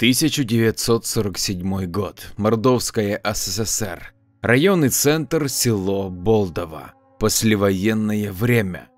1947 год. Мордовская СССР. Районный центр, село Болдово. Послевоенное время.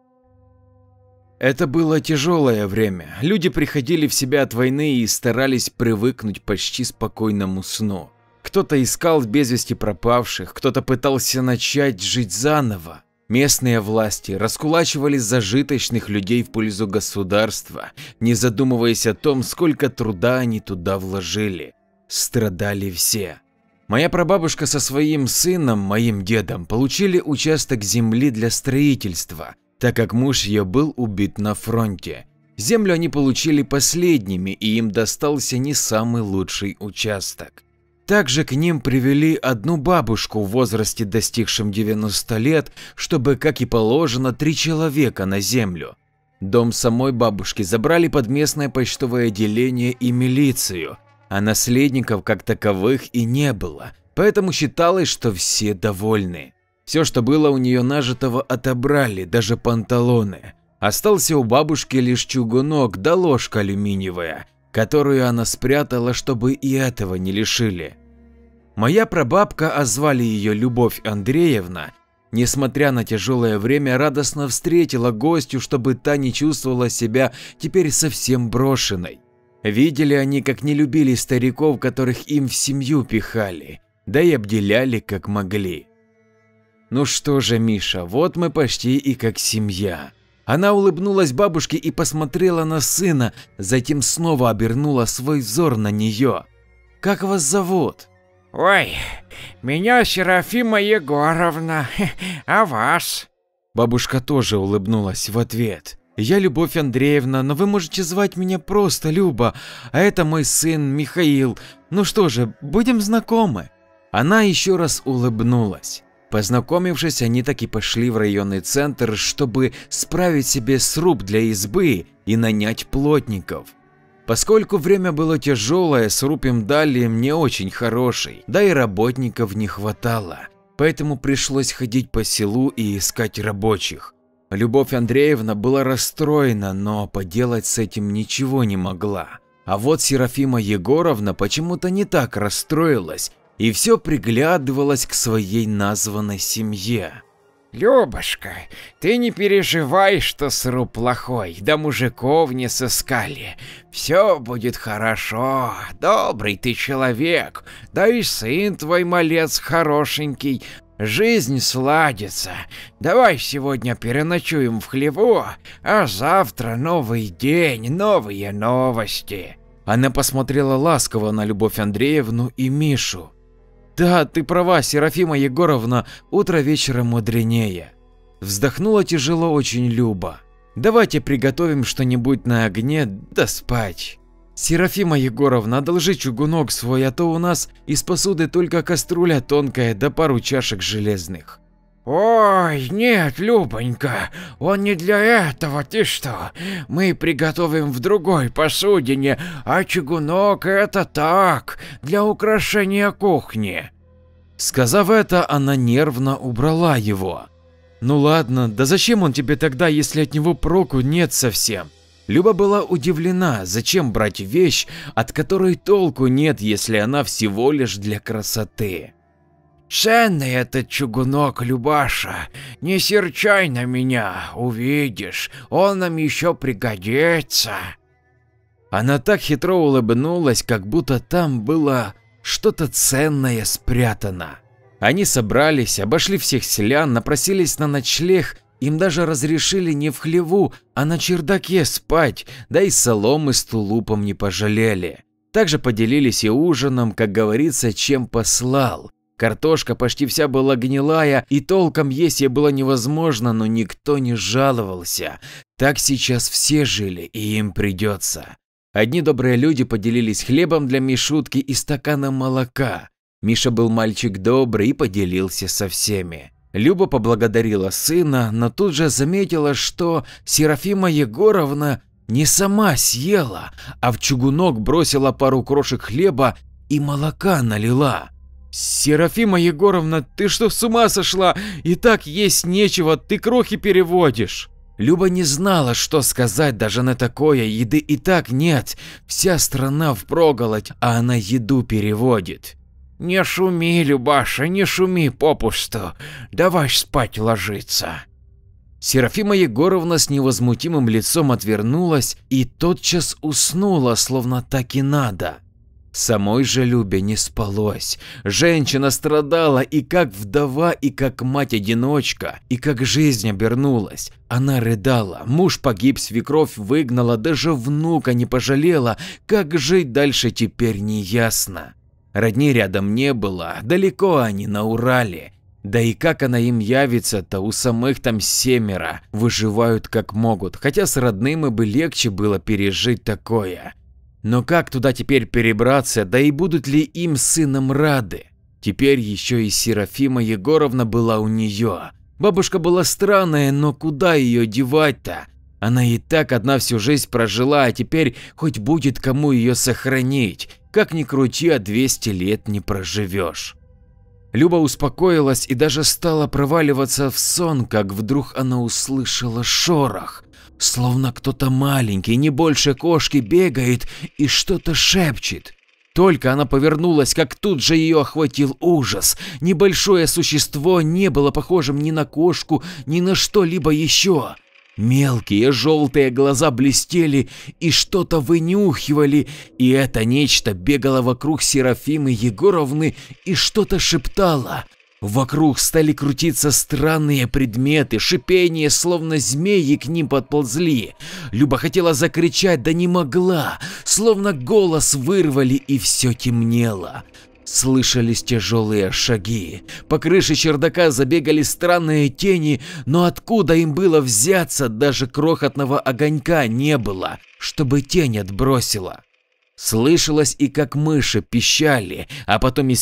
Это было тяжелое время. Люди приходили в себя от войны и старались привыкнуть почти спокойному сну. Кто-то искал без вести пропавших, кто-то пытался начать жить заново. Местные власти раскулачивали зажиточных людей в пользу государства, не задумываясь о том, сколько труда они туда вложили. Страдали все. Моя прабабушка со своим сыном, моим дедом, получили участок земли для строительства, так как муж ее был убит на фронте. Землю они получили последними, и им достался не самый лучший участок. Также к ним привели одну бабушку в возрасте достигшем 90 лет, чтобы, как и положено, три человека на землю. Дом самой бабушки забрали под местное почтовое отделение и милицию, а наследников как таковых и не было, поэтому считалось, что все довольны. Все, что было у нее нажитого, отобрали, даже панталоны. Остался у бабушки лишь чугунок да ложка алюминиевая, которую она спрятала, чтобы и этого не лишили. Моя прабабка, а звали ее Любовь Андреевна, несмотря на тяжелое время, радостно встретила гостью, чтобы та не чувствовала себя теперь совсем брошенной. Видели они, как не любили стариков, которых им в семью пихали, да и обделяли как могли. Ну что же, Миша, вот мы почти и как семья. Она улыбнулась бабушке и посмотрела на сына, затем снова обернула свой взор на нее. Как вас зовут? Ой, меня Серафима Егоровна, а вас? Бабушка тоже улыбнулась в ответ. Я Любовь Андреевна, но вы можете звать меня просто Люба, а это мой сын Михаил. Ну что же, будем знакомы. Она еще раз улыбнулась. Познакомившись, они таки пошли в районный центр, чтобы справить себе сруб для избы и нанять плотников. Поскольку время было тяжелое, сруб им дали не очень хороший, да и работников не хватало, поэтому пришлось ходить по селу и искать рабочих. Любовь Андреевна была расстроена, но поделать с этим ничего не могла. А вот Серафима Егоровна почему-то не так расстроилась и все приглядывалась к своей названной семье. Любушка, ты не переживай, что сруб плохой, да мужиков не сыскали. Все будет хорошо, добрый ты человек, да и сын твой малец хорошенький. Жизнь сладится. Давай сегодня переночуем в хлеву, а завтра новый день, новые новости. Она посмотрела ласково на Любовь Андреевну и Мишу. Да, ты права, Серафима Егоровна, утро вечера мудренее. Вздохнула тяжело очень Люба. Давайте приготовим что-нибудь на огне, да спать. Серафима Егоровна, одолжи чугунок свой, а то у нас из посуды только кастрюля тонкая да пару чашек железных. Ой, нет, Любонька, он не для этого, ты что? Мы приготовим в другой посудине, а чугунок это так, для украшения кухни. Сказав это, она нервно убрала его. Ну ладно, да зачем он тебе тогда, если от него проку нет совсем? Люба была удивлена, зачем брать вещь, от которой толку нет, если она всего лишь для красоты. Ценный этот чугунок, Любаша, не серчай на меня, увидишь, он нам еще пригодится. Она так хитро улыбнулась, как будто там было что-то ценное спрятано. Они собрались, обошли всех селян, напросились на ночлег, им даже разрешили не в хлеву, а на чердаке спать, да и соломы с тулупом не пожалели. Также поделились и ужином, как говорится, чем послал. Картошка почти вся была гнилая, и толком есть ей было невозможно, но никто не жаловался. Так сейчас все жили, и им придется. Одни добрые люди поделились хлебом для Мишутки и стаканом молока. Миша был мальчик добрый и поделился со всеми. Люба поблагодарила сына, но тут же заметила, что Серафима Егоровна не сама съела, а в чугунок бросила пару крошек хлеба и молока налила. «Серафима Егоровна, ты что, с ума сошла? И так есть нечего, ты крохи переводишь!» Люба не знала, что сказать даже на такое, еды и так нет, вся страна впроголодь, а она еду переводит. Не шуми, Любаша, не шуми попусту, давай спать ложиться. Серафима Егоровна с невозмутимым лицом отвернулась и тотчас уснула, словно так и надо. Самой же Любе не спалось. Женщина страдала и как вдова, и как мать-одиночка, и как жизнь обернулась. Она рыдала, муж погиб, свекровь выгнала, даже внука не пожалела, как жить дальше теперь не ясно. Родни рядом не было, далеко они на Урале. Да и как она им явится-то, у самых там семеро, выживают как могут, хотя с родными бы легче было пережить такое. Но как туда теперь перебраться, да и будут ли им сыном рады? Теперь еще и Серафима Егоровна была у нее. Бабушка была странная, но куда ее девать-то? Она и так одна всю жизнь прожила, а теперь хоть будет кому ее сохранить. Как ни крути, а 200 лет не проживешь. Люба успокоилась и даже стала проваливаться в сон, как вдруг она услышала шорох словно кто-то маленький, не больше кошки, бегает и что-то шепчет. Только она повернулась, как тут же ее охватил ужас. Небольшое существо не было похожим ни на кошку, ни на что-либо еще. Мелкие желтые глаза блестели и что-то вынюхивали, и это нечто бегало вокруг Серафимы Егоровны и что-то шептало. Вокруг стали крутиться странные предметы, шипение, словно змеи к ним подползли. Люба хотела закричать, да не могла, словно голос вырвали и все темнело. Слышались тяжелые шаги. По крыше чердака забегали странные тени, но откуда им было взяться, даже крохотного огонька не было, чтобы тень отбросила. Слышалось и как мыши пищали, а потом и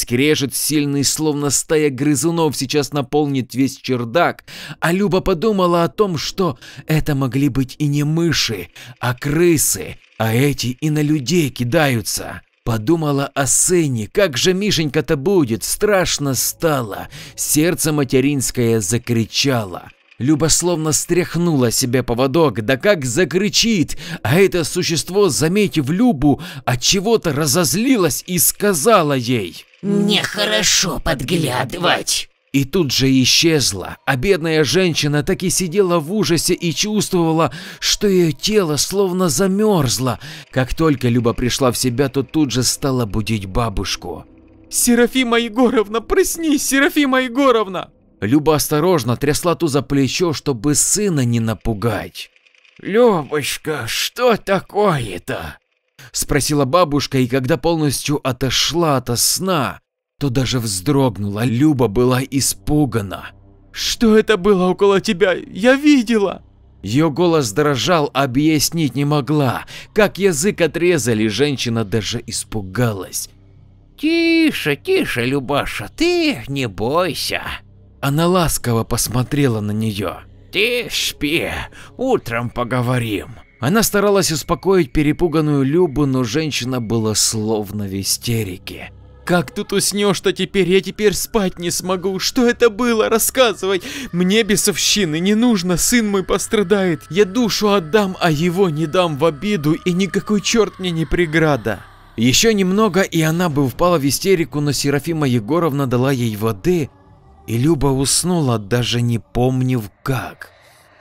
сильный, словно стая грызунов сейчас наполнит весь чердак, а Люба подумала о том, что это могли быть и не мыши, а крысы, а эти и на людей кидаются. Подумала о сыне, как же Мишенька-то будет, страшно стало, сердце материнское закричало. Люба словно стряхнула себе поводок, да как закричит, а это существо, заметив Любу, от чего-то разозлилось и сказала ей «Нехорошо подглядывать». И тут же исчезла, а бедная женщина так и сидела в ужасе и чувствовала, что ее тело словно замерзло. Как только Люба пришла в себя, то тут же стала будить бабушку. «Серафима Егоровна, проснись, Серафима Егоровна!» Люба осторожно трясла ту за плечо, чтобы сына не напугать. «Любочка, что такое-то?» Спросила бабушка, и когда полностью отошла от сна, то даже вздрогнула. Люба была испугана. «Что это было около тебя? Я видела!» Ее голос дрожал, объяснить не могла. Как язык отрезали, женщина даже испугалась. «Тише, тише, Любаша, ты не бойся!» Она ласково посмотрела на нее. «Ты спи, утром поговорим». Она старалась успокоить перепуганную Любу, но женщина была словно в истерике. «Как тут уснешь-то теперь? Я теперь спать не смогу. Что это было? Рассказывай. Мне бесовщины не нужно, сын мой пострадает. Я душу отдам, а его не дам в обиду, и никакой черт мне не преграда». Еще немного, и она бы впала в истерику, но Серафима Егоровна дала ей воды, и Люба уснула, даже не помнив как.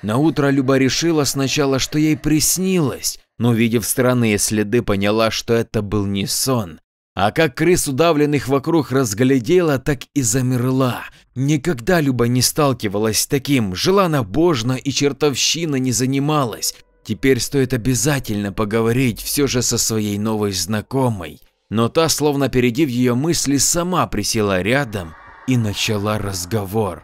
На утро Люба решила сначала, что ей приснилось, но увидев странные следы, поняла, что это был не сон. А как крыс удавленных вокруг разглядела, так и замерла. Никогда Люба не сталкивалась с таким, жила набожно и чертовщина не занималась. Теперь стоит обязательно поговорить все же со своей новой знакомой. Но та, словно опередив ее мысли, сама присела рядом и начала разговор.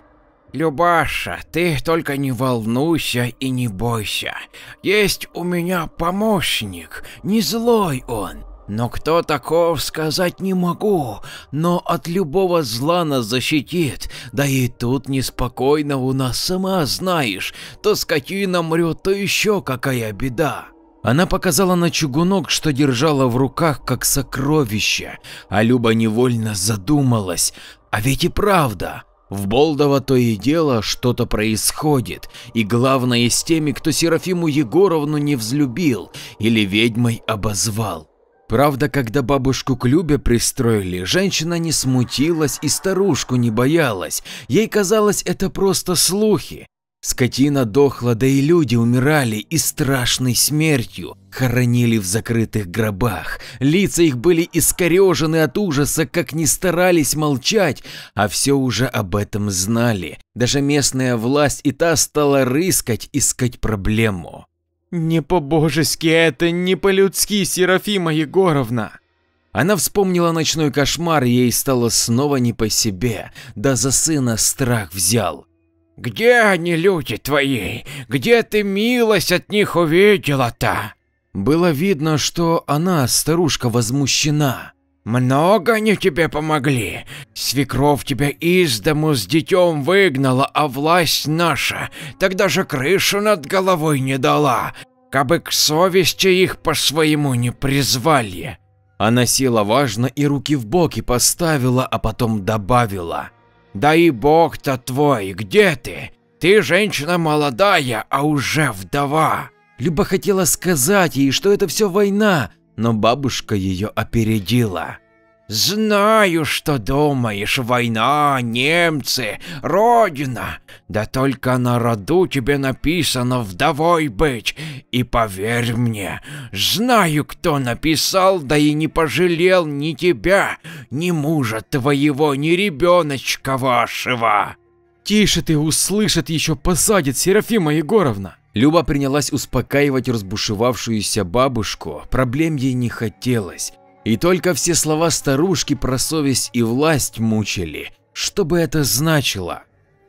«Любаша, ты только не волнуйся и не бойся. Есть у меня помощник, не злой он. Но кто таков, сказать не могу, но от любого зла нас защитит. Да и тут неспокойно у нас, сама знаешь, то скотина мрет, то еще какая беда. Она показала на чугунок, что держала в руках как сокровище, а Люба невольно задумалась, а ведь и правда, В Болдово то и дело что-то происходит, и главное с теми, кто Серафиму Егоровну не взлюбил или ведьмой обозвал. Правда, когда бабушку к Любе пристроили, женщина не смутилась и старушку не боялась, ей казалось это просто слухи. Скотина дохла, да и люди умирали и страшной смертью, хоронили в закрытых гробах. Лица их были искорежены от ужаса, как ни старались молчать, а все уже об этом знали. Даже местная власть и та стала рыскать, искать проблему. Не по-божески это, не по-людски, Серафима Егоровна. Она вспомнила ночной кошмар, ей стало снова не по себе, да за сына страх взял. «Где они, люди твои? Где ты милость от них увидела-то?» Было видно, что она, старушка, возмущена. «Много они тебе помогли. Свекровь тебя из дому с детем выгнала, а власть наша тогда же крышу над головой не дала, кабы к совести их по своему не призвали». Она села важно и руки в боки поставила, а потом добавила. Да и бог-то твой, где ты? Ты женщина молодая, а уже вдова. Люба хотела сказать ей, что это все война, но бабушка ее опередила. Знаю, что думаешь, война, немцы, родина. Да только на роду тебе написано вдовой быть. И поверь мне, знаю, кто написал, да и не пожалел ни тебя, ни мужа твоего, ни ребеночка вашего. Тише ты, услышат еще посадит, Серафима Егоровна. Люба принялась успокаивать разбушевавшуюся бабушку, проблем ей не хотелось. И только все слова старушки про совесть и власть мучили. Что бы это значило?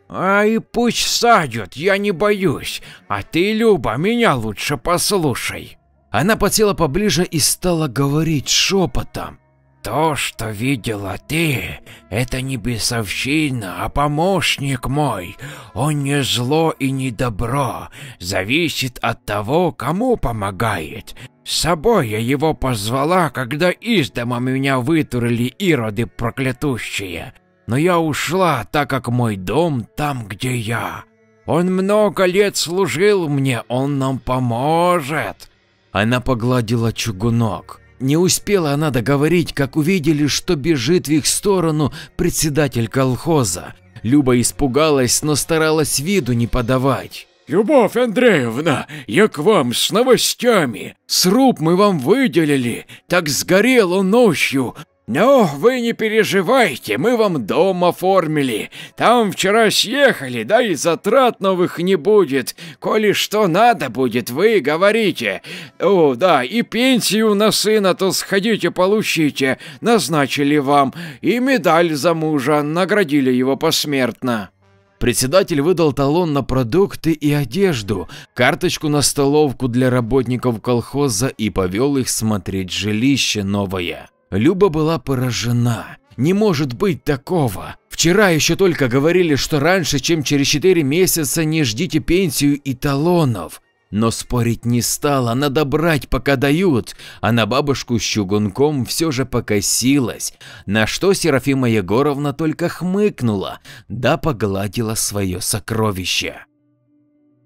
Ай, пусть садят, я не боюсь. А ты, Люба, меня лучше послушай. Она подсела поближе и стала говорить шепотом. То, что видела ты, это не бесовщина, а помощник мой. Он не зло и не добро, зависит от того, кому помогает. С собой я его позвала, когда из дома меня вытурили ироды проклятущие. Но я ушла, так как мой дом там, где я. Он много лет служил мне, он нам поможет. Она погладила чугунок. Не успела она договорить, как увидели, что бежит в их сторону председатель колхоза. Люба испугалась, но старалась виду не подавать. «Любовь Андреевна, я к вам с новостями. Сруб мы вам выделили, так сгорел он ночью. Но вы не переживайте, мы вам дом оформили. Там вчера съехали, да и затрат новых не будет. Коли что надо будет, вы говорите. О, да, и пенсию на сына то сходите получите, назначили вам. И медаль за мужа, наградили его посмертно». Председатель выдал талон на продукты и одежду, карточку на столовку для работников колхоза и повел их смотреть жилище новое. Люба была поражена. Не может быть такого. Вчера еще только говорили, что раньше, чем через 4 месяца не ждите пенсию и талонов. Но спорить не стала, надо брать, пока дают, а на бабушку с чугунком все же покосилась, на что Серафима Егоровна только хмыкнула, да погладила свое сокровище.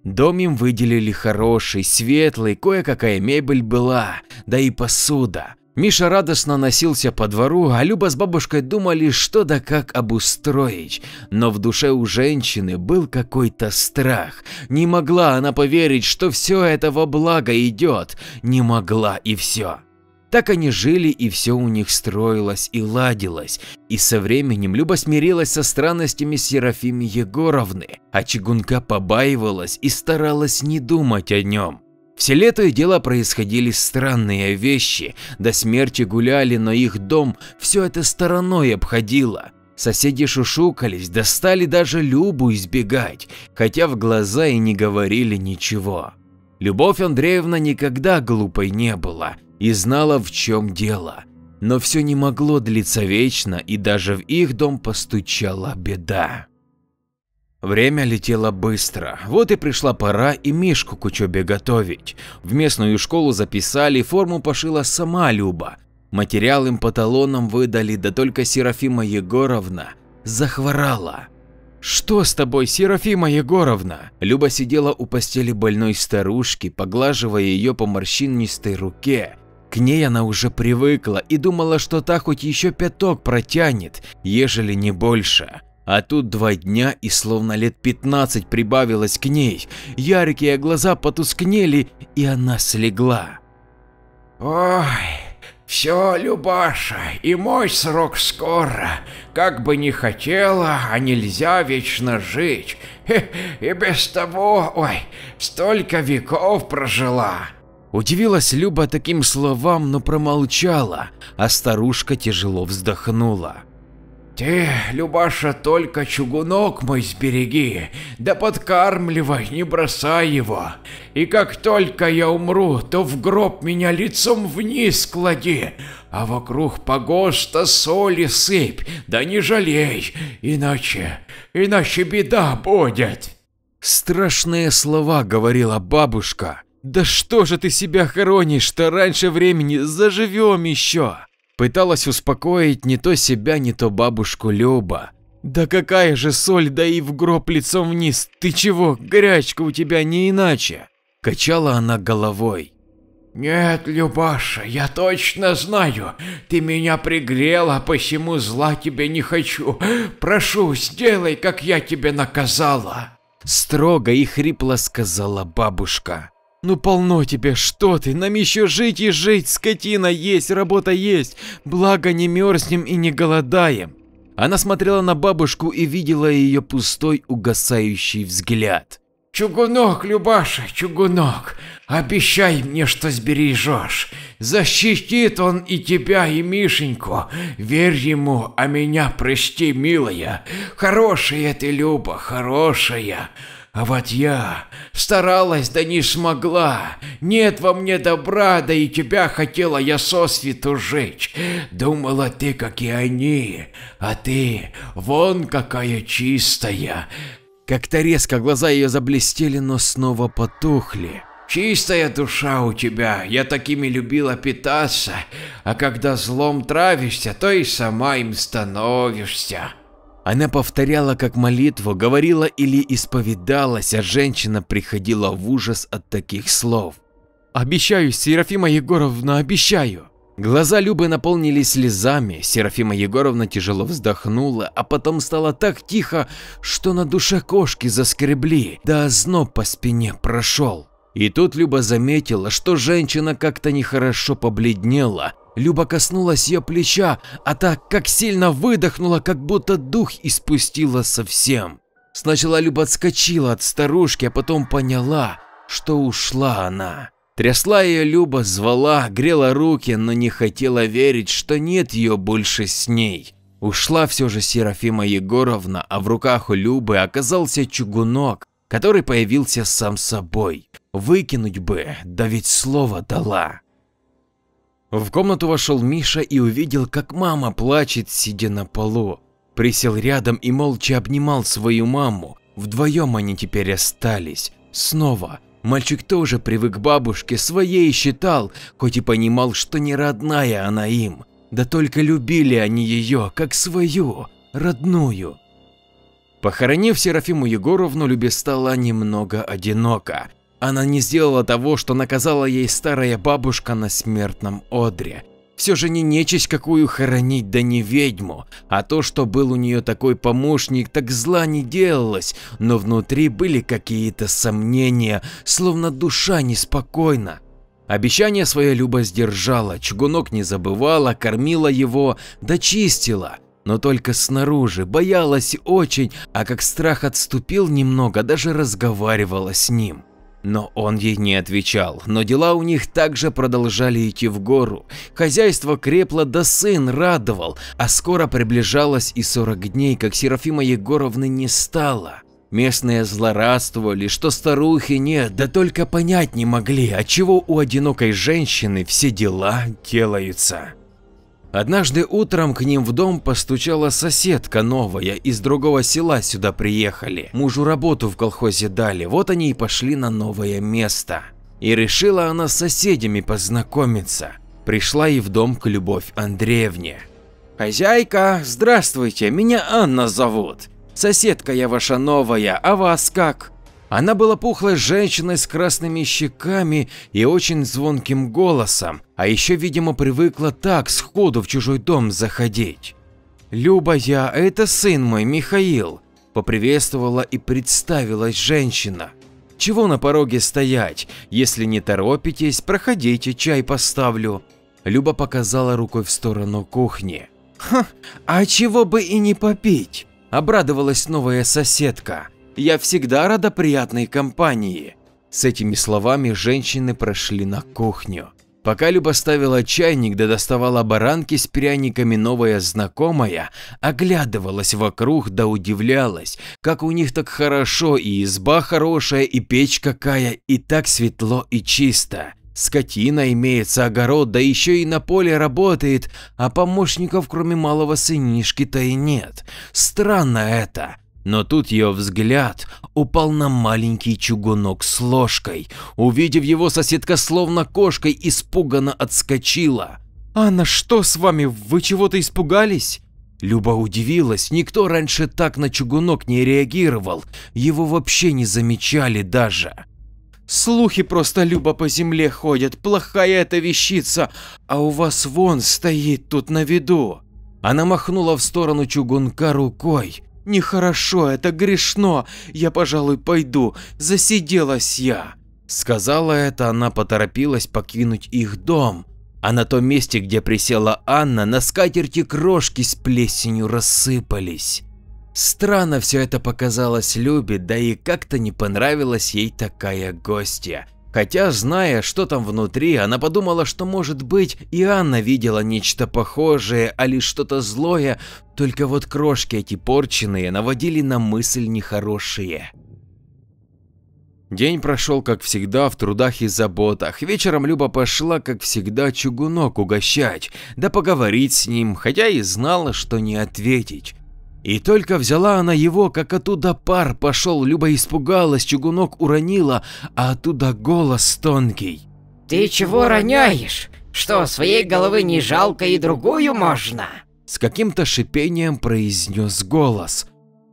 Дом им выделили хороший, светлый, кое-какая мебель была, да и посуда. Миша радостно носился по двору, а Люба с бабушкой думали, что да как обустроить. Но в душе у женщины был какой-то страх. Не могла она поверить, что все это во благо идет. Не могла и все. Так они жили, и все у них строилось и ладилось. И со временем Люба смирилась со странностями Серафимы Егоровны, а чугунка побаивалась и старалась не думать о нем. Все лето и дело происходили странные вещи, до смерти гуляли, но их дом все это стороной обходило. Соседи шушукались, достали даже Любу избегать, хотя в глаза и не говорили ничего. Любовь Андреевна никогда глупой не была и знала, в чем дело. Но все не могло длиться вечно, и даже в их дом постучала беда. Время летело быстро, вот и пришла пора и Мишку к учебе готовить. В местную школу записали, форму пошила сама Люба. Материал им по талонам выдали, да только Серафима Егоровна захворала. «Что с тобой, Серафима Егоровна?» Люба сидела у постели больной старушки, поглаживая ее по морщинистой руке. К ней она уже привыкла и думала, что та хоть еще пяток протянет, ежели не больше. А тут два дня и словно лет 15 прибавилось к ней, яркие глаза потускнели и она слегла. Ой, все, Любаша, и мой срок скоро. Как бы ни хотела, а нельзя вечно жить. И без того, ой, столько веков прожила. Удивилась Люба таким словам, но промолчала, а старушка тяжело вздохнула. Ты, Любаша, только чугунок мой сбереги, да подкармливай, не бросай его. И как только я умру, то в гроб меня лицом вниз клади, а вокруг погоста соли сыпь, да не жалей, иначе, иначе беда будет. Страшные слова говорила бабушка. Да что же ты себя хоронишь-то раньше времени, заживем еще. Пыталась успокоить не то себя, не то бабушку Люба. Да какая же соль, да и в гроб лицом вниз, ты чего, горячка у тебя не иначе. Качала она головой. Нет, Любаша, я точно знаю, ты меня пригрела, посему зла тебе не хочу. Прошу, сделай, как я тебе наказала. Строго и хрипло сказала бабушка. Ну полно тебе, что ты, нам еще жить и жить, скотина есть, работа есть, благо не мерзнем и не голодаем. Она смотрела на бабушку и видела ее пустой угасающий взгляд. Чугунок, Любаша, чугунок, обещай мне, что сбережешь. Защитит он и тебя, и Мишеньку. Верь ему, а меня прости, милая. Хорошая ты, Люба, хорошая. А вот я старалась, да не смогла. Нет во мне добра, да и тебя хотела я сосвету жечь. Думала ты, как и они, а ты вон какая чистая. Как-то резко глаза ее заблестели, но снова потухли. Чистая душа у тебя, я такими любила питаться, а когда злом травишься, то и сама им становишься. Она повторяла как молитву, говорила или исповедалась, а женщина приходила в ужас от таких слов. «Обещаю, Серафима Егоровна, обещаю!» Глаза Любы наполнились слезами, Серафима Егоровна тяжело вздохнула, а потом стало так тихо, что на душе кошки заскребли, да озноб по спине прошел. И тут Люба заметила, что женщина как-то нехорошо побледнела, Люба коснулась ее плеча, а так как сильно выдохнула, как будто дух испустила совсем. Сначала Люба отскочила от старушки, а потом поняла, что ушла она. Трясла ее Люба, звала, грела руки, но не хотела верить, что нет ее больше с ней. Ушла все же Серафима Егоровна, а в руках у Любы оказался чугунок, который появился сам собой. Выкинуть бы, да ведь слово дала. В комнату вошел Миша и увидел, как мама плачет, сидя на полу. Присел рядом и молча обнимал свою маму. Вдвоем они теперь остались. Снова. Мальчик тоже привык к бабушке, своей считал, хоть и понимал, что не родная она им. Да только любили они ее, как свою, родную. Похоронив Серафиму Егоровну, Любе стало немного одиноко. Она не сделала того, что наказала ей старая бабушка на смертном одре. Все же не нечисть какую хоронить, да не ведьму, а то, что был у нее такой помощник, так зла не делалось, но внутри были какие-то сомнения, словно душа неспокойна. Обещание свое Люба сдержала, чугунок не забывала, кормила его, дочистила, но только снаружи, боялась очень, а как страх отступил немного, даже разговаривала с ним. Но он ей не отвечал, но дела у них также продолжали идти в гору. Хозяйство крепло, да сын радовал, а скоро приближалось и 40 дней, как Серафима Егоровны не стало. Местные злорадствовали, что старухи нет, да только понять не могли, отчего у одинокой женщины все дела делаются. Однажды утром к ним в дом постучала соседка новая, из другого села сюда приехали. Мужу работу в колхозе дали, вот они и пошли на новое место. И решила она с соседями познакомиться. Пришла и в дом к Любовь Андреевне. «Хозяйка, здравствуйте, меня Анна зовут. Соседка я ваша новая, а вас как? Она была пухлой женщиной с красными щеками и очень звонким голосом, а еще, видимо, привыкла так сходу в чужой дом заходить. «Люба я, это сын мой, Михаил», – поприветствовала и представилась женщина. «Чего на пороге стоять? Если не торопитесь, проходите, чай поставлю». Люба показала рукой в сторону кухни. «Ха, а чего бы и не попить?» – обрадовалась новая соседка. Я всегда рада приятной компании. С этими словами женщины прошли на кухню. Пока Люба ставила чайник да доставала баранки с пряниками, новая знакомая оглядывалась вокруг да удивлялась, как у них так хорошо и изба хорошая, и печь какая, и так светло и чисто. Скотина имеется, огород, да еще и на поле работает, а помощников кроме малого сынишки-то и нет. Странно это. Но тут ее взгляд упал на маленький чугунок с ложкой. Увидев его, соседка словно кошкой испуганно отскочила. «Анна, что с вами? Вы чего-то испугались?» Люба удивилась, никто раньше так на чугунок не реагировал, его вообще не замечали даже. Слухи просто Люба по земле ходят, плохая эта вещица, а у вас вон стоит тут на виду. Она махнула в сторону чугунка рукой. Нехорошо, это грешно, я, пожалуй, пойду, засиделась я. Сказала это, она поторопилась покинуть их дом, а на том месте, где присела Анна, на скатерти крошки с плесенью рассыпались. Странно все это показалось Любе, да и как-то не понравилась ей такая гостья. Хотя, зная, что там внутри, она подумала, что, может быть, и Анна видела нечто похожее, а лишь что-то злое, только вот крошки эти порченные наводили на мысль нехорошие. День прошел, как всегда, в трудах и заботах. Вечером Люба пошла, как всегда, чугунок угощать, да поговорить с ним, хотя и знала, что не ответить. И только взяла она его, как оттуда пар пошел, Люба испугалась, чугунок уронила, а оттуда голос тонкий. «Ты чего роняешь? Что, своей головы не жалко и другую можно?» С каким-то шипением произнес голос.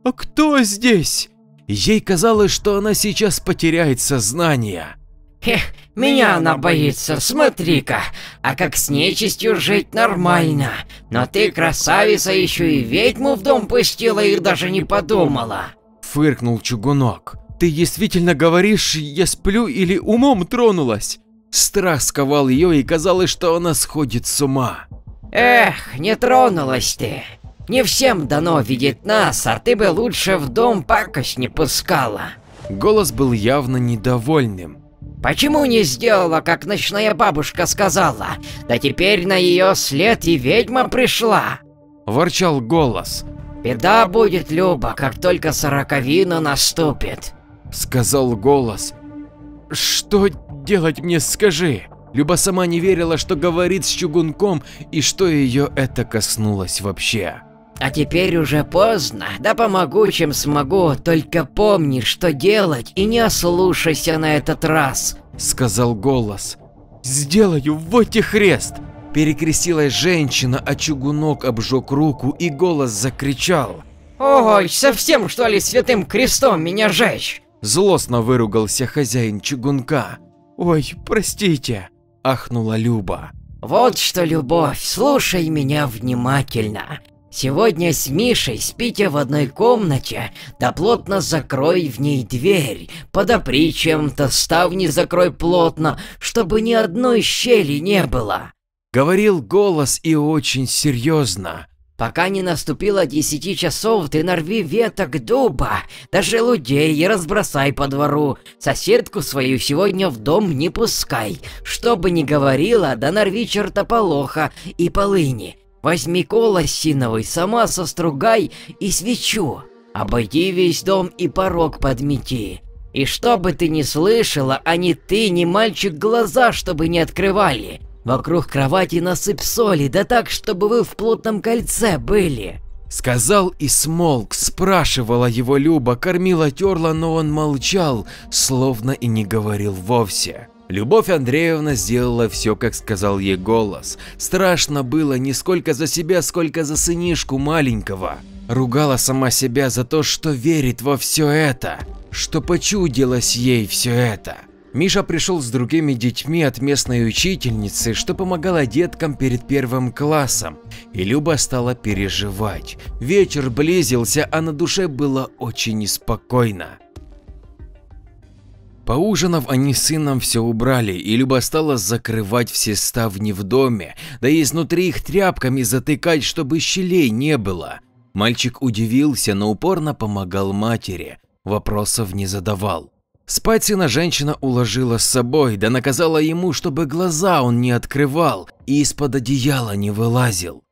«А кто здесь?» Ей казалось, что она сейчас потеряет сознание. Эх, меня она боится, смотри-ка. А как с нечистью жить нормально. Но ты, красавица, еще и ведьму в дом пустила и даже не подумала. Фыркнул чугунок. Ты действительно говоришь, я сплю или умом тронулась? Страх сковал ее и казалось, что она сходит с ума. Эх, не тронулась ты. Не всем дано видеть нас, а ты бы лучше в дом пакость не пускала. Голос был явно недовольным. Почему не сделала, как ночная бабушка сказала? Да теперь на ее след и ведьма пришла. Ворчал голос. Беда будет, Люба, как только сороковина наступит. Сказал голос. Что делать мне, скажи? Люба сама не верила, что говорит с чугунком и что ее это коснулось вообще. А теперь уже поздно, да помогу, чем смогу, только помни, что делать и не ослушайся на этот раз. Сказал голос. Сделаю, вот и хрест. Перекрестилась женщина, а чугунок обжег руку и голос закричал. Ой, совсем что ли святым крестом меня жечь? Злостно выругался хозяин чугунка. Ой, простите, ахнула Люба. Вот что, любовь, слушай меня внимательно. Сегодня с Мишей спите в одной комнате, да плотно закрой в ней дверь, подопри чем-то, ставни закрой плотно, чтобы ни одной щели не было. Говорил голос и очень серьезно. Пока не наступило десяти часов, ты нарви веток дуба, даже людей и разбросай по двору. Соседку свою сегодня в дом не пускай. Что бы ни говорила, да нарви чертополоха и полыни. Возьми кол осиновый, сама состругай и свечу. Обойди весь дом и порог подмети. И что бы ты ни слышала, а ни ты, ни мальчик глаза, чтобы не открывали. Вокруг кровати насыпь соли, да так, чтобы вы в плотном кольце были. Сказал и смолк, спрашивала его Люба, кормила терла, но он молчал, словно и не говорил вовсе. Любовь Андреевна сделала все, как сказал ей голос. Страшно было не сколько за себя, сколько за сынишку маленького. Ругала сама себя за то, что верит во все это, что почудилось ей все это. Миша пришел с другими детьми от местной учительницы, что помогала деткам перед первым классом, и Люба стала переживать. Вечер близился, а на душе было очень неспокойно. Поужинав, они с сыном все убрали, и Люба стала закрывать все ставни в доме, да и изнутри их тряпками затыкать, чтобы щелей не было. Мальчик удивился, но упорно помогал матери, вопросов не задавал. Спать сына женщина уложила с собой, да наказала ему, чтобы глаза он не открывал и из-под одеяла не вылазил.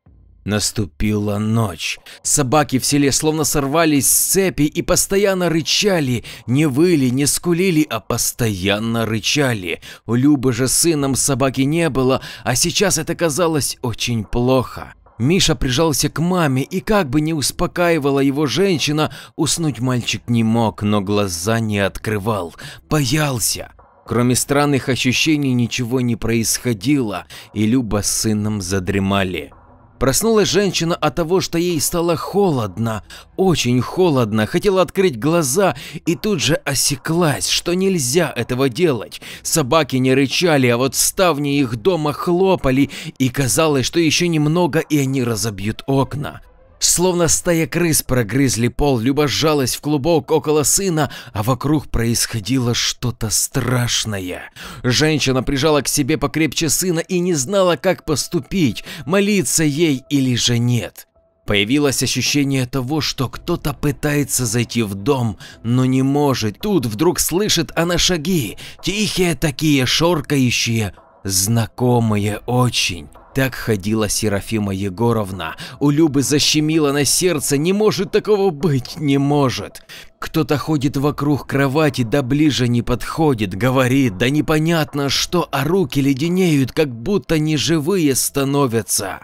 Наступила ночь. Собаки в селе словно сорвались с цепи и постоянно рычали, не выли, не скулили, а постоянно рычали. У Любы же сыном собаки не было, а сейчас это казалось очень плохо. Миша прижался к маме, и как бы не успокаивала его женщина, уснуть мальчик не мог, но глаза не открывал, боялся. Кроме странных ощущений ничего не происходило, и Люба с сыном задремали. Проснулась женщина от того, что ей стало холодно, очень холодно, хотела открыть глаза и тут же осеклась, что нельзя этого делать. Собаки не рычали, а вот ставни их дома хлопали и казалось, что еще немного и они разобьют окна. Словно стая крыс прогрызли пол, Люба сжалась в клубок около сына, а вокруг происходило что-то страшное. Женщина прижала к себе покрепче сына и не знала, как поступить, молиться ей или же нет. Появилось ощущение того, что кто-то пытается зайти в дом, но не может. Тут вдруг слышит она шаги, тихие такие, шоркающие, знакомые очень. Так ходила Серафима Егоровна. У Любы защемило на сердце, не может такого быть, не может. Кто-то ходит вокруг кровати, да ближе не подходит, говорит, да непонятно что, а руки леденеют, как будто неживые становятся.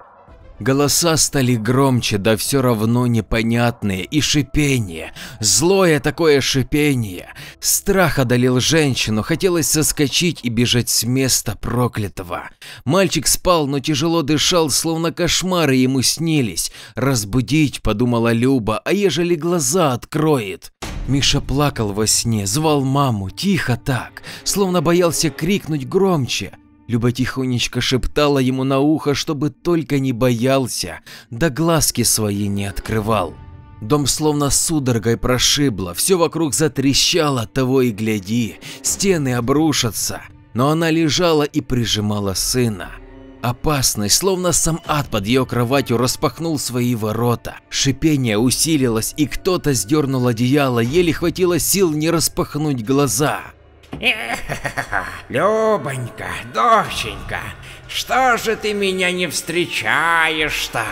Голоса стали громче, да все равно непонятные, и шипение, злое такое шипение. Страх одолел женщину, хотелось соскочить и бежать с места проклятого. Мальчик спал, но тяжело дышал, словно кошмары ему снились. Разбудить, подумала Люба, а ежели глаза откроет? Миша плакал во сне, звал маму, тихо так, словно боялся крикнуть громче. Люба тихонечко шептала ему на ухо, чтобы только не боялся, да глазки свои не открывал. Дом словно судорогой прошибло, все вокруг затрещало, того и гляди, стены обрушатся. Но она лежала и прижимала сына. Опасность, словно сам ад под ее кроватью распахнул свои ворота. Шипение усилилось, и кто-то сдернул одеяло, еле хватило сил не распахнуть глаза. Любонька, доченька, что же ты меня не встречаешь-то?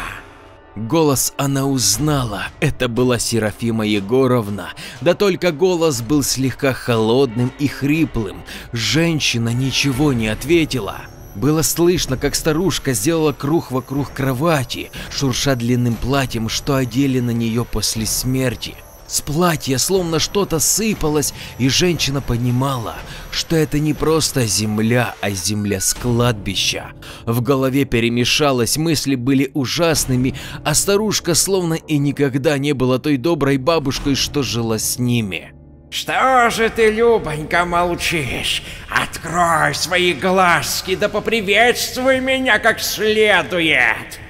Голос она узнала, это была Серафима Егоровна, да только голос был слегка холодным и хриплым, женщина ничего не ответила. Было слышно, как старушка сделала круг вокруг кровати, шурша длинным платьем, что одели на нее после смерти. С платья словно что-то сыпалось, и женщина понимала, что это не просто земля, а земля с кладбища. В голове перемешалось, мысли были ужасными, а старушка словно и никогда не была той доброй бабушкой, что жила с ними. Что же ты, Любонька, молчишь? Открой свои глазки, да поприветствуй меня как следует.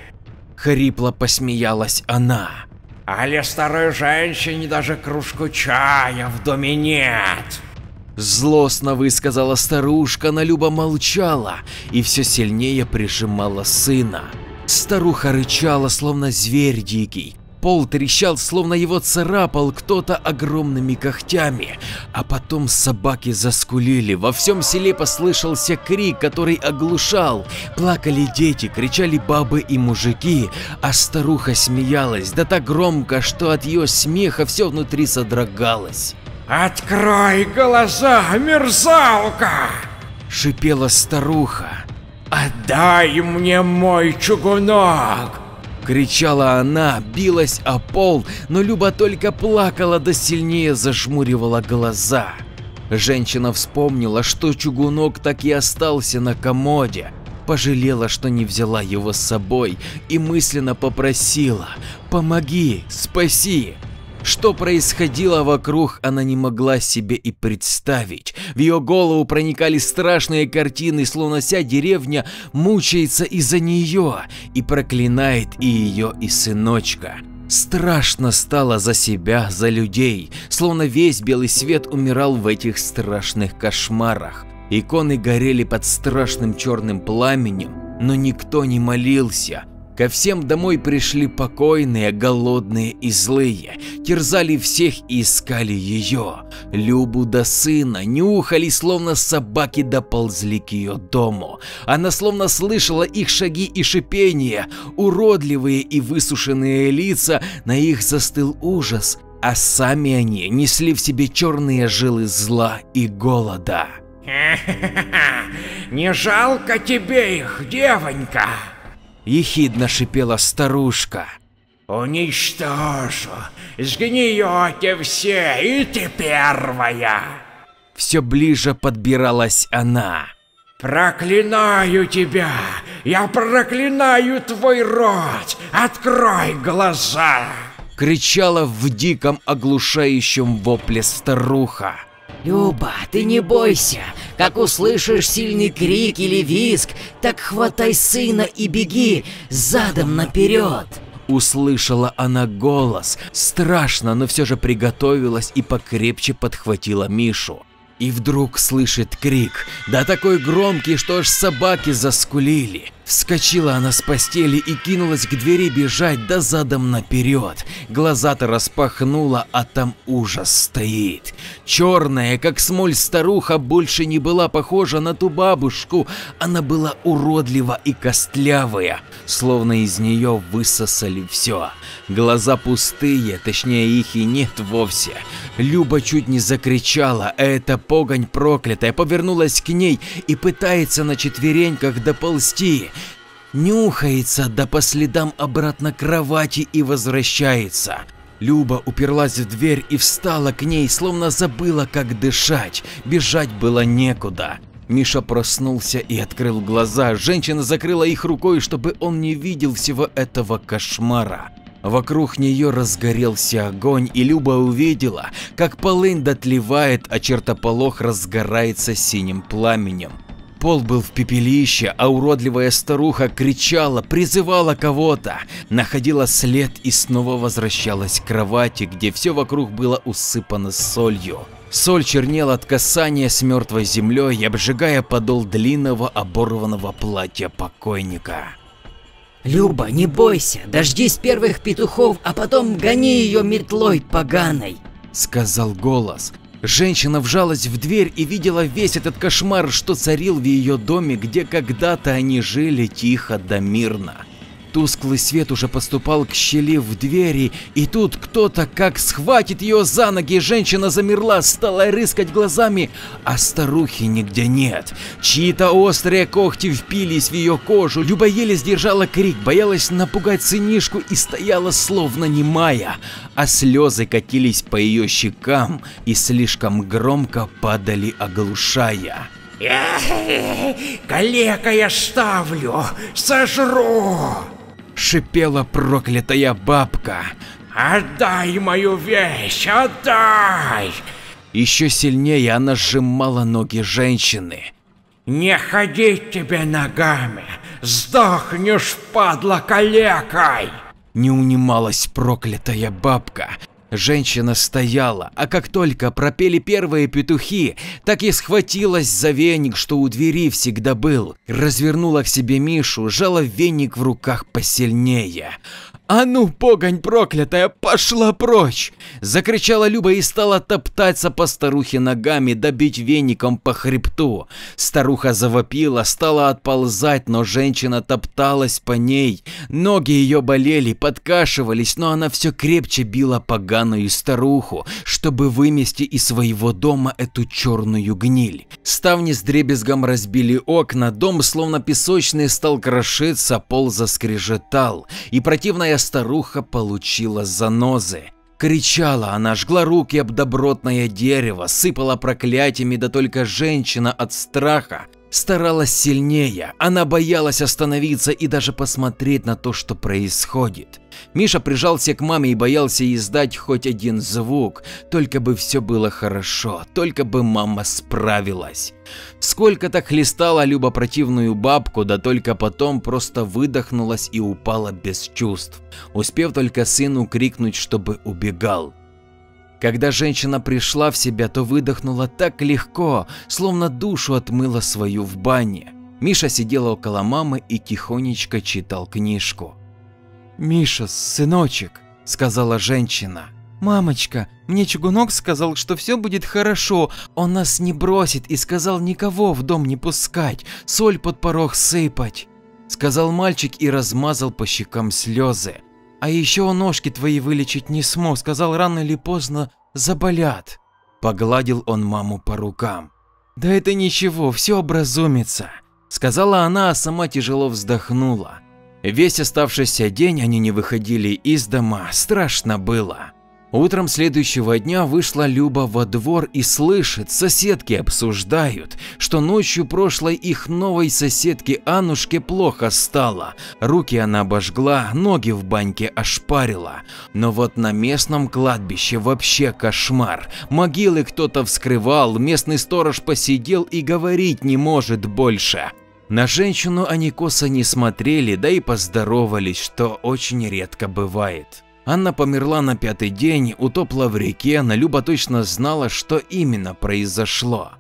Хрипло посмеялась она. Али старой женщине даже кружку чая в доме нет. Злостно высказала старушка, но Люба молчала и все сильнее прижимала сына. Старуха рычала, словно зверь дикий, Пол трещал, словно его царапал кто-то огромными когтями, а потом собаки заскулили, во всем селе послышался крик, который оглушал. Плакали дети, кричали бабы и мужики, а старуха смеялась, да так громко, что от ее смеха все внутри содрогалось. «Открой глаза, мерзалка!» – шипела старуха. «Отдай мне мой чугунок!» Кричала она, билась о пол, но Люба только плакала да сильнее зажмуривала глаза. Женщина вспомнила, что чугунок так и остался на комоде. пожалела, что не взяла его с собой и мысленно попросила «Помоги, спаси!». Что происходило вокруг, она не могла себе и представить. В ее голову проникали страшные картины, словно вся деревня мучается из-за нее и проклинает и ее, и сыночка. Страшно стало за себя, за людей, словно весь белый свет умирал в этих страшных кошмарах. Иконы горели под страшным черным пламенем, но никто не молился. Ко всем домой пришли покойные, голодные и злые, терзали всех и искали ее. Любу до сына нюхали, словно собаки доползли к ее дому. Она словно слышала их шаги и шипения, уродливые и высушенные лица, на их застыл ужас, а сами они несли в себе черные жилы зла и голода. Не жалко тебе их, девонька? Ехидно шипела старушка. Уничтожу, сгниете все, и ты первая. Все ближе подбиралась она. Проклинаю тебя! Я проклинаю твой род! Открой глаза! Кричала в диком оглушающем вопле старуха. Люба, ты не бойся. Как услышишь сильный крик или визг, так хватай сына и беги задом наперед. Услышала она голос, страшно, но все же приготовилась и покрепче подхватила Мишу. И вдруг слышит крик, да такой громкий, что аж собаки заскулили. Вскочила она с постели и кинулась к двери бежать, да задом наперед. Глаза-то распахнула, а там ужас стоит. Черная, как смоль старуха, больше не была похожа на ту бабушку. Она была уродлива и костлявая, словно из нее высосали все. Глаза пустые, точнее их и нет вовсе. Люба чуть не закричала, а эта погонь проклятая повернулась к ней и пытается на четвереньках доползти. Нюхается, да по следам обратно к кровати и возвращается. Люба уперлась в дверь и встала к ней, словно забыла, как дышать. Бежать было некуда. Миша проснулся и открыл глаза. Женщина закрыла их рукой, чтобы он не видел всего этого кошмара. Вокруг нее разгорелся огонь, и Люба увидела, как полынь дотлевает, а чертополох разгорается синим пламенем. Пол был в пепелище, а уродливая старуха кричала, призывала кого-то, находила след и снова возвращалась к кровати, где все вокруг было усыпано солью. Соль чернела от касания с мертвой землей, обжигая подол длинного оборванного платья покойника. Люба, не бойся, дождись первых петухов, а потом гони ее метлой поганой, сказал голос. Женщина вжалась в дверь и видела весь этот кошмар, что царил в ее доме, где когда-то они жили тихо да мирно. Тусклый свет уже поступал к щели в двери, и тут кто-то как схватит ее за ноги, женщина замерла, стала рыскать глазами, а старухи нигде нет. Чьи-то острые когти впились в ее кожу, Люба еле сдержала крик, боялась напугать сынишку и стояла словно немая, а слезы катились по ее щекам и слишком громко падали оглушая. Калека я ставлю, сожру! Шипела проклятая бабка. «Отдай мою вещь, отдай!» Еще сильнее она сжимала ноги женщины. «Не ходить тебе ногами! Сдохнешь, падла, калекой!» Не унималась проклятая бабка, Женщина стояла, а как только пропели первые петухи, так и схватилась за веник, что у двери всегда был, развернула к себе Мишу, жала веник в руках посильнее. «А ну, погонь проклятая, пошла прочь!» Закричала Люба и стала топтаться по старухе ногами, добить веником по хребту. Старуха завопила, стала отползать, но женщина топталась по ней. Ноги ее болели, подкашивались, но она все крепче била поганую старуху, чтобы вымести из своего дома эту черную гниль. Ставни с дребезгом разбили окна, дом словно песочный стал крошиться, пол заскрежетал, и противная старуха получила занозы. Кричала она, жгла руки об добротное дерево, сыпала проклятиями, да только женщина от страха старалась сильнее, она боялась остановиться и даже посмотреть на то, что происходит. Миша прижался к маме и боялся издать хоть один звук, только бы все было хорошо, только бы мама справилась. Сколько-то хлестала Люба противную бабку, да только потом просто выдохнулась и упала без чувств, успев только сыну крикнуть, чтобы убегал. Когда женщина пришла в себя, то выдохнула так легко, словно душу отмыла свою в бане. Миша сидел около мамы и тихонечко читал книжку. «Миша, сыночек», – сказала женщина. «Мамочка, мне Чугунок сказал, что все будет хорошо, он нас не бросит и сказал никого в дом не пускать, соль под порог сыпать», – сказал мальчик и размазал по щекам слезы. А еще ножки твои вылечить не смог, сказал рано или поздно заболят. Погладил он маму по рукам. Да это ничего, все образумится, сказала она, а сама тяжело вздохнула. Весь оставшийся день они не выходили из дома, страшно было. Утром следующего дня вышла Люба во двор и слышит, соседки обсуждают, что ночью прошлой их новой соседке Аннушке плохо стало. Руки она обожгла, ноги в баньке ошпарила. Но вот на местном кладбище вообще кошмар. Могилы кто-то вскрывал, местный сторож посидел и говорить не может больше. На женщину они косо не смотрели, да и поздоровались, что очень редко бывает. Анна померла на пятый день, утопла в реке, но Люба точно знала, что именно произошло.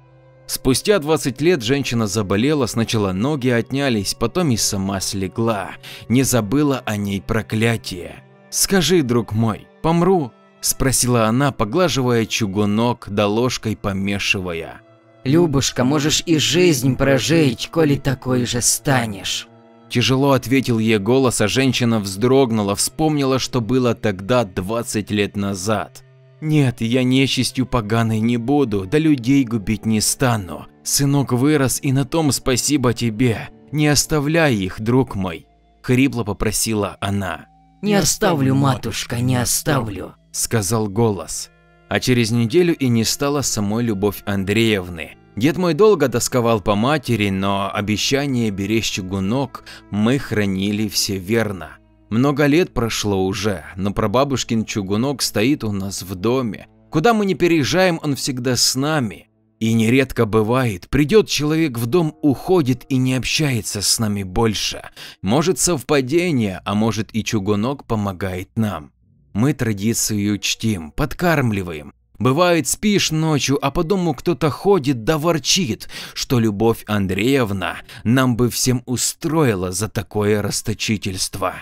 Спустя 20 лет женщина заболела, сначала ноги отнялись, потом и сама слегла. Не забыла о ней проклятие. «Скажи, друг мой, помру?» – спросила она, поглаживая чугунок, да ложкой помешивая. «Любушка, можешь и жизнь прожить, коли такой же станешь». Тяжело ответил ей голос, а женщина вздрогнула, вспомнила, что было тогда 20 лет назад. «Нет, я нечистью поганой не буду, да людей губить не стану. Сынок вырос, и на том спасибо тебе. Не оставляй их, друг мой», – хрипло попросила она. «Не оставлю, матушка, не оставлю», – сказал голос. А через неделю и не стало самой Любовь Андреевны. Дед мой долго тосковал по матери, но обещание беречь чугунок мы хранили все верно. Много лет прошло уже, но прабабушкин чугунок стоит у нас в доме. Куда мы не переезжаем, он всегда с нами. И нередко бывает, придет человек в дом, уходит и не общается с нами больше. Может совпадение, а может и чугунок помогает нам. Мы традицию чтим, подкармливаем, Бывает, спишь ночью, а по дому кто-то ходит да ворчит, что Любовь Андреевна нам бы всем устроила за такое расточительство.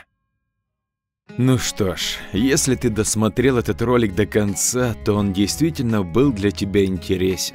Ну что ж, если ты досмотрел этот ролик до конца, то он действительно был для тебя интересен.